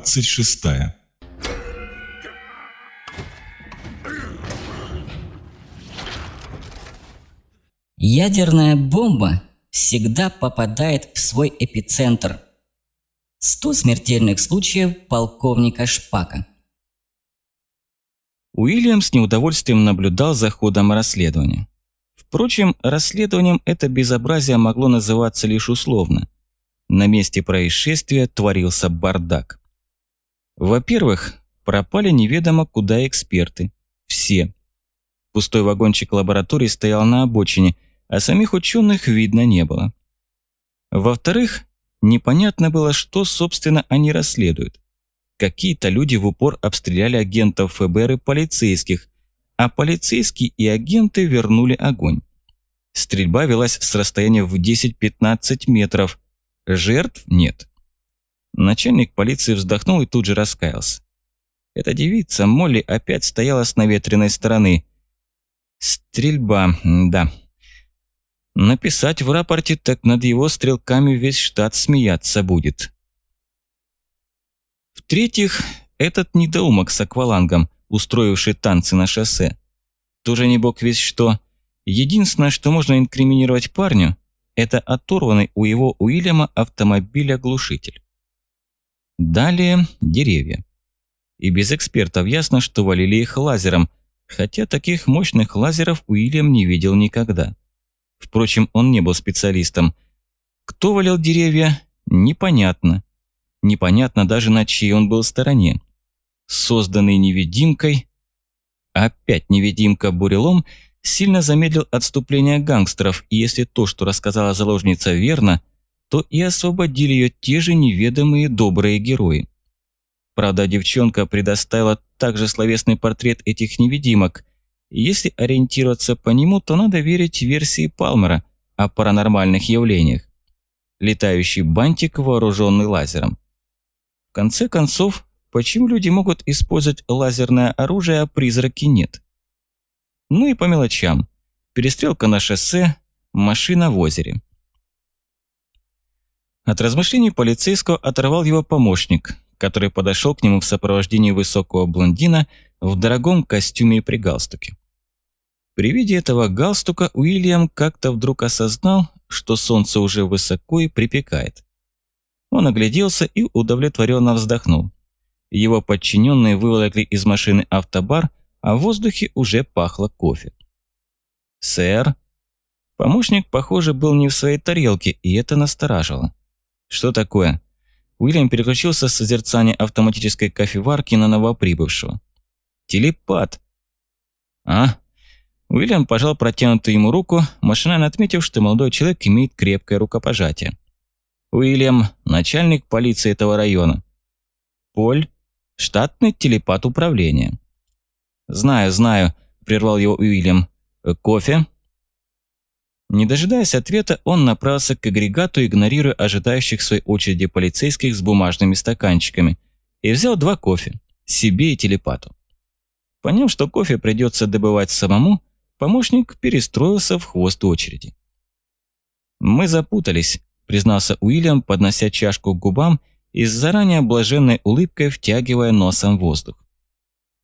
Глава 26 Ядерная бомба всегда попадает в свой эпицентр. 100 смертельных случаев полковника Шпака. Уильям с неудовольствием наблюдал за ходом расследования. Впрочем, расследованием это безобразие могло называться лишь условно. На месте происшествия творился бардак. Во-первых, пропали неведомо куда эксперты. Все. Пустой вагончик лаборатории стоял на обочине, а самих ученых видно не было. Во-вторых, непонятно было, что, собственно, они расследуют. Какие-то люди в упор обстреляли агентов ФБР и полицейских, а полицейские и агенты вернули огонь. Стрельба велась с расстояния в 10-15 метров. Жертв нет. Начальник полиции вздохнул и тут же раскаялся. Эта девица, Молли, опять стояла с наветренной стороны. Стрельба, да. Написать в рапорте, так над его стрелками весь штат смеяться будет. В-третьих, этот недоумок с аквалангом, устроивший танцы на шоссе. Тоже не бог весь что. Единственное, что можно инкриминировать парню, это оторванный у его Уильяма автомобиль-оглушитель. Далее деревья. И без экспертов ясно, что валили их лазером, хотя таких мощных лазеров Уильям не видел никогда. Впрочем, он не был специалистом. Кто валил деревья, непонятно. Непонятно даже, на чьей он был стороне. Созданный невидимкой, опять невидимка бурелом, сильно замедлил отступление гангстеров, и если то, что рассказала заложница, верно, то и освободили ее те же неведомые добрые герои. Правда, девчонка предоставила также словесный портрет этих невидимок, если ориентироваться по нему, то надо верить версии Палмера о паранормальных явлениях. Летающий бантик, вооруженный лазером. В конце концов, почему люди могут использовать лазерное оружие, а призраки нет? Ну и по мелочам. Перестрелка на шоссе, машина в озере. От размышлений полицейского оторвал его помощник, который подошел к нему в сопровождении высокого блондина в дорогом костюме и при галстуке. При виде этого галстука Уильям как-то вдруг осознал, что солнце уже высоко и припекает. Он огляделся и удовлетворенно вздохнул. Его подчиненные выволокли из машины автобар, а в воздухе уже пахло кофе. «Сэр?» Помощник, похоже, был не в своей тарелке, и это насторожило. «Что такое?» Уильям переключился с созерцания автоматической кофеварки на новоприбывшего. «Телепат!» «А, Уильям пожал протянутую ему руку, машинально отметив, что молодой человек имеет крепкое рукопожатие. Уильям – начальник полиции этого района. Поль – штатный телепат управления. «Знаю, знаю», – прервал его Уильям. «Кофе?» Не дожидаясь ответа, он направился к агрегату, игнорируя ожидающих своей очереди полицейских с бумажными стаканчиками, и взял два кофе – себе и телепату. Поняв, что кофе придется добывать самому, Помощник перестроился в хвост очереди. «Мы запутались», – признался Уильям, поднося чашку к губам и с заранее блаженной улыбкой втягивая носом воздух.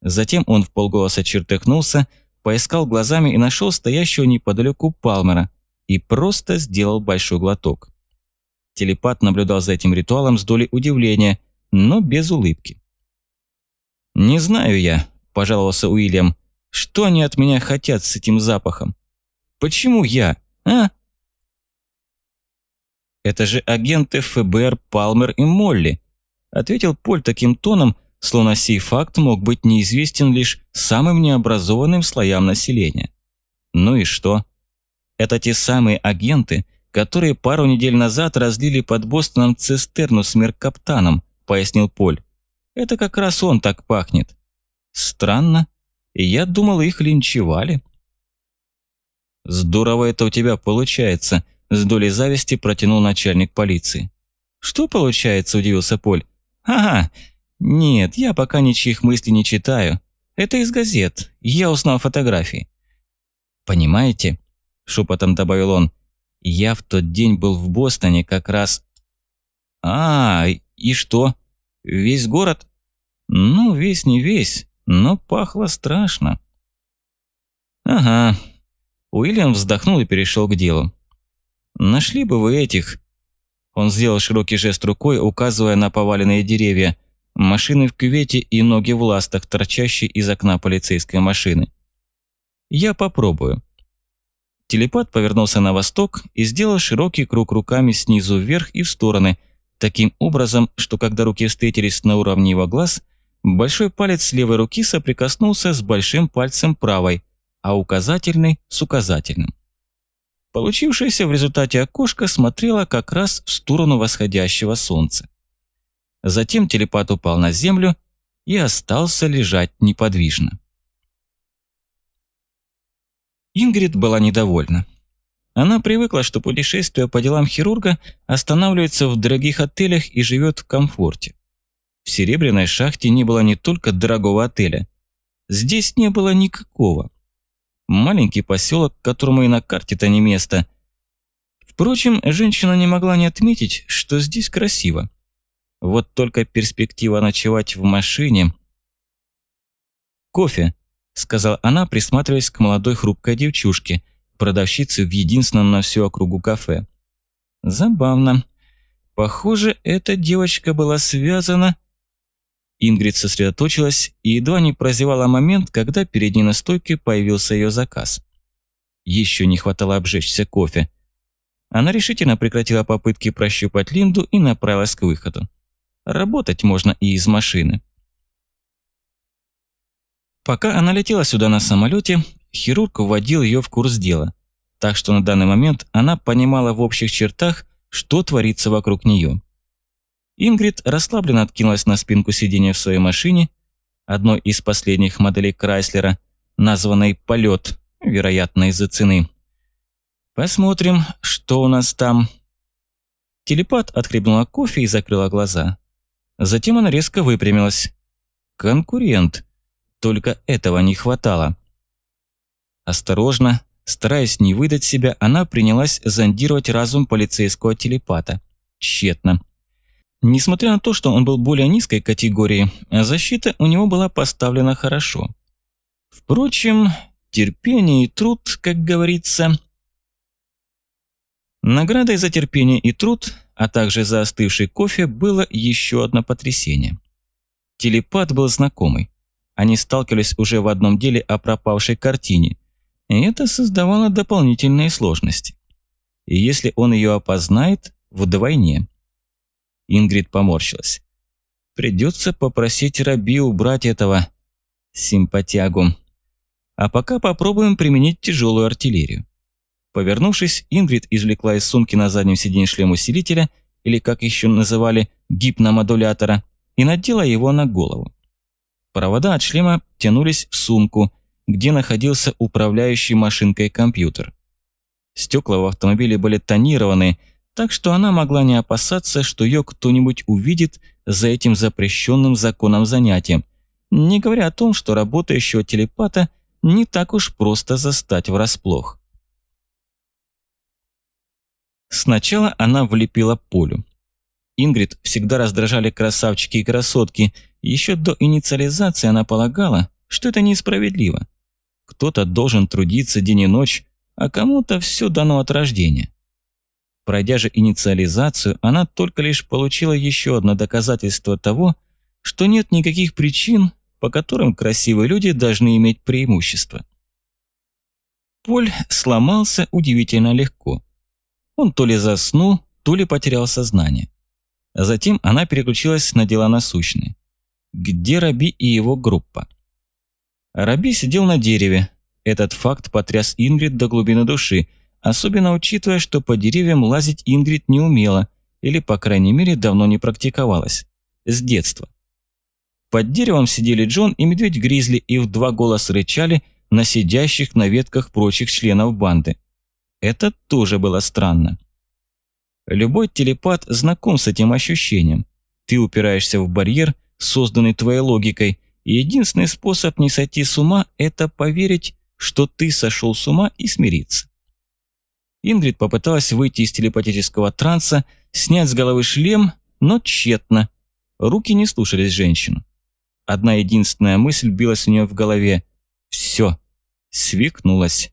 Затем он в полголоса чертыхнулся, поискал глазами и нашел стоящего неподалеку Палмера и просто сделал большой глоток. Телепат наблюдал за этим ритуалом с долей удивления, но без улыбки. «Не знаю я», – пожаловался Уильям, что они от меня хотят с этим запахом? Почему я, а? Это же агенты ФБР Палмер и Молли, ответил Поль таким тоном, словно сей факт мог быть неизвестен лишь самым необразованным слоям населения. Ну и что? Это те самые агенты, которые пару недель назад разлили под Бостоном цистерну с меркаптаном, пояснил Поль. Это как раз он так пахнет. Странно, я думал, их линчевали. Здорово это у тебя получается, с долей зависти протянул начальник полиции. Что получается, удивился Поль. Ага, нет, я пока ничьих мыслей не читаю. Это из газет, я узнал фотографии. Понимаете, шепотом добавил он, я в тот день был в Бостоне как раз... А, И что? Весь город? Ну, весь не весь, но пахло страшно. Ага. Уильям вздохнул и перешел к делу. Нашли бы вы этих... Он сделал широкий жест рукой, указывая на поваленные деревья, машины в кювете и ноги в ластах, торчащие из окна полицейской машины. Я попробую. Телепат повернулся на восток и сделал широкий круг руками снизу вверх и в стороны, таким образом, что когда руки встретились на уровне его глаз, большой палец левой руки соприкоснулся с большим пальцем правой, а указательный с указательным. Получившееся в результате окошко смотрело как раз в сторону восходящего солнца. Затем телепат упал на землю и остался лежать неподвижно. Ингрид была недовольна. Она привыкла, что путешествие по делам хирурга останавливается в дорогих отелях и живет в комфорте. В Серебряной шахте не было не только дорогого отеля. Здесь не было никакого. Маленький поселок, которому и на карте-то не место. Впрочем, женщина не могла не отметить, что здесь красиво. Вот только перспектива ночевать в машине... «Кофе», сказала она, присматриваясь к молодой хрупкой девчушке, продавщице в единственном на всю округу кафе. Забавно. Похоже, эта девочка была связана... Ингрид сосредоточилась и едва не прозевала момент, когда перед ней на стойке появился ее заказ. Еще не хватало обжечься кофе. Она решительно прекратила попытки прощупать Линду и направилась к выходу. Работать можно и из машины. Пока она летела сюда на самолете, хирург вводил ее в курс дела, так что на данный момент она понимала в общих чертах, что творится вокруг нее. Ингрид расслабленно откинулась на спинку сиденья в своей машине, одной из последних моделей Крайслера, названной «Полет», вероятно, из-за цены. «Посмотрим, что у нас там». Телепат отхлебнула кофе и закрыла глаза. Затем она резко выпрямилась. «Конкурент», только этого не хватало. Осторожно, стараясь не выдать себя, она принялась зондировать разум полицейского телепата. Тщетно. Несмотря на то, что он был более низкой категории, защита у него была поставлена хорошо. Впрочем, терпение и труд, как говорится... Наградой за терпение и труд, а также за остывший кофе, было еще одно потрясение. Телепат был знакомый. Они сталкивались уже в одном деле о пропавшей картине, и это создавало дополнительные сложности. И если он ее опознает, вдвойне. Ингрид поморщилась. Придется попросить Раби убрать этого симпатягу. А пока попробуем применить тяжелую артиллерию. Повернувшись, Ингрид извлекла из сумки на заднем сиденье шлем усилителя, или как еще называли, гипномодулятора, и надела его на голову. Провода от шлема тянулись в сумку, где находился управляющий машинкой компьютер. Стекла в автомобиле были тонированы, так что она могла не опасаться, что ее кто-нибудь увидит за этим запрещенным законом занятием, не говоря о том, что работающего телепата не так уж просто застать врасплох. Сначала она влепила полю. Ингрид всегда раздражали красавчики и красотки. Еще до инициализации она полагала, что это несправедливо. Кто-то должен трудиться день и ночь, а кому-то все дано от рождения. Пройдя же инициализацию, она только лишь получила еще одно доказательство того, что нет никаких причин, по которым красивые люди должны иметь преимущество. Поль сломался удивительно легко. Он то ли заснул, то ли потерял сознание. Затем она переключилась на дела насущные. Где Раби и его группа? Раби сидел на дереве. Этот факт потряс Ингрид до глубины души, особенно учитывая, что по деревьям лазить Ингрид не умела, или, по крайней мере, давно не практиковалась. С детства. Под деревом сидели Джон и медведь-гризли и в два голоса рычали на сидящих на ветках прочих членов банды. Это тоже было странно. Любой телепат знаком с этим ощущением. Ты упираешься в барьер, созданный твоей логикой, и единственный способ не сойти с ума – это поверить, что ты сошел с ума и смириться. Ингрид попыталась выйти из телепатического транса, снять с головы шлем, но тщетно. Руки не слушались женщину. Одна единственная мысль билась у нее в голове. Все, свикнулась.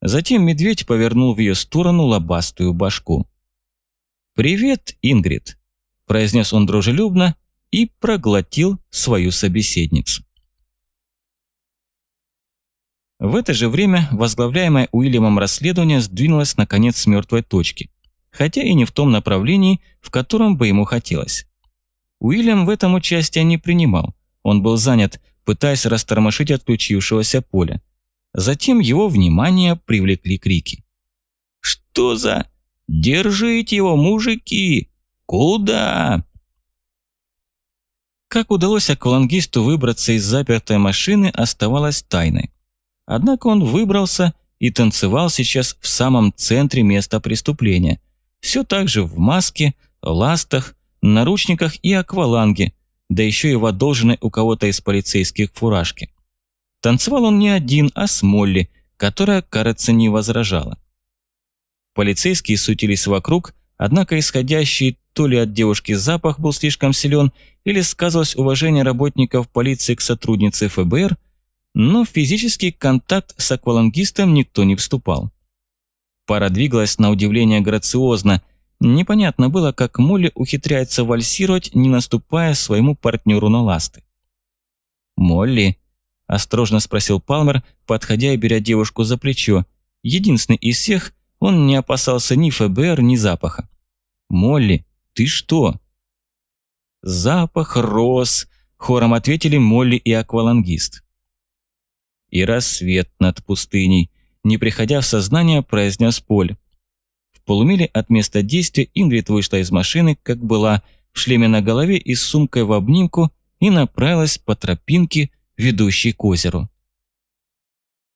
Затем медведь повернул в ее сторону лобастую башку. «Привет, Ингрид», – произнес он дружелюбно и проглотил свою собеседницу. В это же время возглавляемое Уильямом расследование сдвинулось наконец с мертвой точки, хотя и не в том направлении, в котором бы ему хотелось. Уильям в этом участие не принимал, он был занят, пытаясь растормошить отключившегося поля. Затем его внимание привлекли крики. «Что за... Держите его, мужики! Куда?» Как удалось аквалангисту выбраться из запертой машины, оставалось тайной. Однако он выбрался и танцевал сейчас в самом центре места преступления. Все так же в маске, ластах, наручниках и акваланге, да еще и в одолженной у кого-то из полицейских фуражке. Танцевал он не один, а с Молли, которая, кажется, не возражала. Полицейские сутились вокруг, однако исходящий то ли от девушки запах был слишком силен, или сказывалось уважение работников полиции к сотруднице ФБР – но в физический контакт с аквалангистом никто не вступал. Пара двигалась на удивление грациозно. Непонятно было, как Молли ухитряется вальсировать, не наступая своему партнеру на ласты. «Молли?» – осторожно спросил Палмер, подходя и беря девушку за плечо. Единственный из всех, он не опасался ни ФБР, ни запаха. «Молли, ты что?» «Запах роз», – хором ответили Молли и аквалангист и рассвет над пустыней, не приходя в сознание, произнес Поль. В полумиле от места действия Ингрид вышла из машины, как была, в шлеме на голове и с сумкой в обнимку, и направилась по тропинке, ведущей к озеру.